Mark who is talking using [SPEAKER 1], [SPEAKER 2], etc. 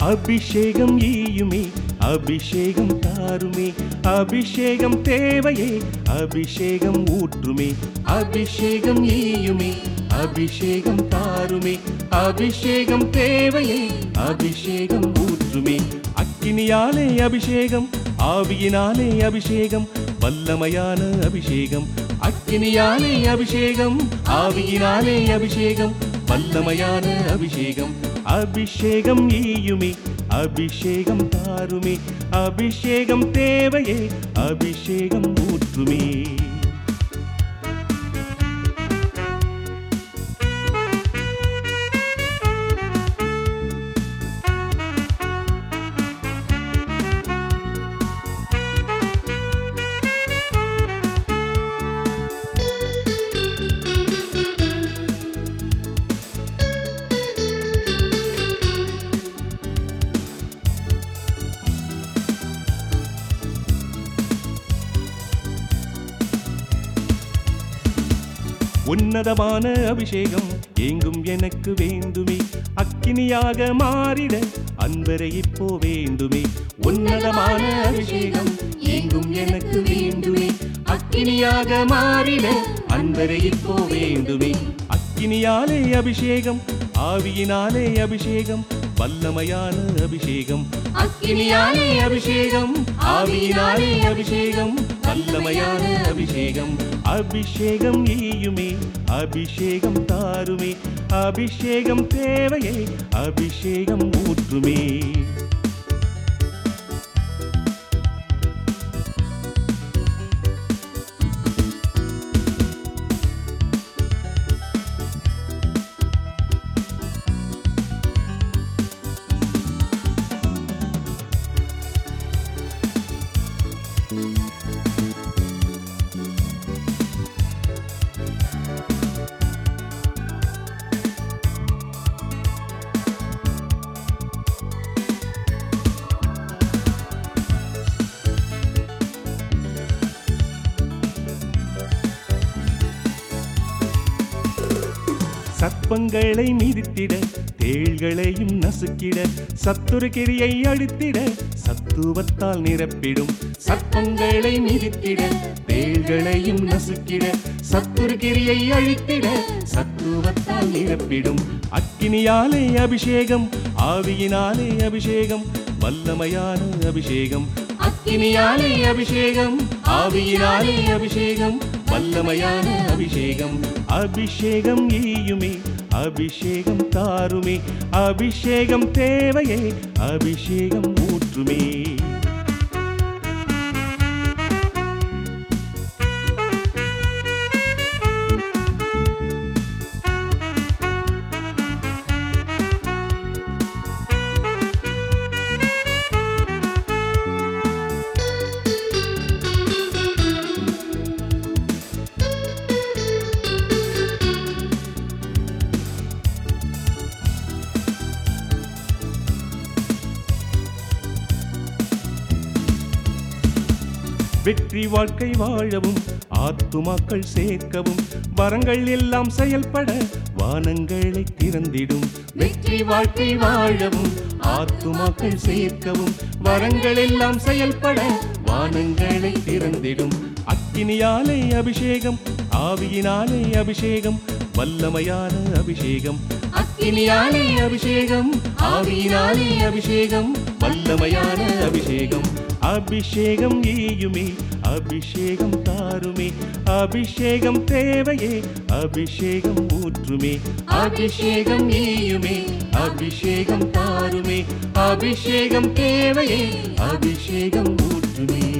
[SPEAKER 1] அபிஷேகம் ஈயுமே அபிஷேகம் தாருமே அபிஷேகம் தேவையே அபிஷேகம் ஊற்றுமே. அபிஷேகம் ஈயுமே அபிஷேகம் தாருமே அபிஷேகம் தேவையே அபிஷேகம் ஊற்றுமே. அக்கினியாலே அபிஷேகம் ஆவியினாலே அபிஷேகம் வல்லமையான அபிஷேகம். அக்கினியாலே அபிஷேகம் ஆவியினாலே அபிஷேகம் வல்லமையான அபிஷேகம். அபிஷேகம் ஈயுமே அபிஷேகம் தாருமே அபிஷேகம் தேவையே அபிஷேகம் ஊற்றுமே. உன்னதமான அபிஷேகம் எங்கும் எனக்கு வேண்டுமே. அக்கினியாக மாறிட அன்பரை இப்போ வேண்டுமே. உன்னதமான அபிஷேகம் எங்கும் எனக்கு வேண்டுமே. அக்கினியாக மாறிட அன்பரை இப்போ வேண்டுமே. அக்கினியாலே அபிஷேகம் ஆவியினாலே அபிஷேகம் வல்லமையான அபிஷேகம். அக்கினியாலே அபிஷேகம் ஆவியினாலே அபிஷேகம் வல்லமையான அபிஷேகம். அபிஷேகம் ஈயுமே அபிஷேகம் தாருமே அபிஷேகம் தேவையே அபிஷேகம் ஊற்றுமே. சர்ப்பங்களை மிதித்திட தேள்களையும் நசுக்கிட சத்துரு கிரியை அழித்திட சத்துவத்தால் நிரப்பிடும். சர்ப்பங்களை மிதித்திட தேள்களையும் நசுக்கிட சத்துரு கிரியை அழித்திட சத்துவத்தால் நிரப்பிடும். அக்கினியாலே அபிஷேகம் ஆவியினாலே அபிஷேகம் வல்லமையான அபிஷேகம். அக்கினியாலே அபிஷேகம் ஆவியினாலே அபிஷேகம் வல்லமையான அபிஷேகம். அபிஷேகம் ஈயுமே அபிஷேகம் தாருமே அபிஷேகம் தேவையே அபிஷேகம் ஊற்றுமே. வெற்றி வாழ்க்கை வாழவும் ஆத்துமாக்கள் சேர்க்கவும் வரங்கள் எல்லாம் செயல்பட வானங்களை திறந்திடும். வெற்றி வாழ்க்கை வாழவும் ஆத்துமாக்கள் சேர்க்கவும் வரங்கள் எல்லாம் செயல்பட வானங்களை திறந்திடும். அக்கினியாலே அபிஷேகம் ஆவியினாலே அபிஷேகம் வல்லமையான அபிஷேகம். அக்கினியாலே அபிஷேகம் ஆவியினாலே அபிஷேகம் வல்லமையான அபிஷேகம். அபிஷேகம் ஈயுமே அபிஷேகம் தாருமே அபிஷேகம் தேவையே அபிஷேகம் ஊற்றுமே அபிஷேகம் ஈயுமே அபிஷேகம் தாருமே அபிஷேகம் தேவையே அபிஷேகம் ஊற்றுமே.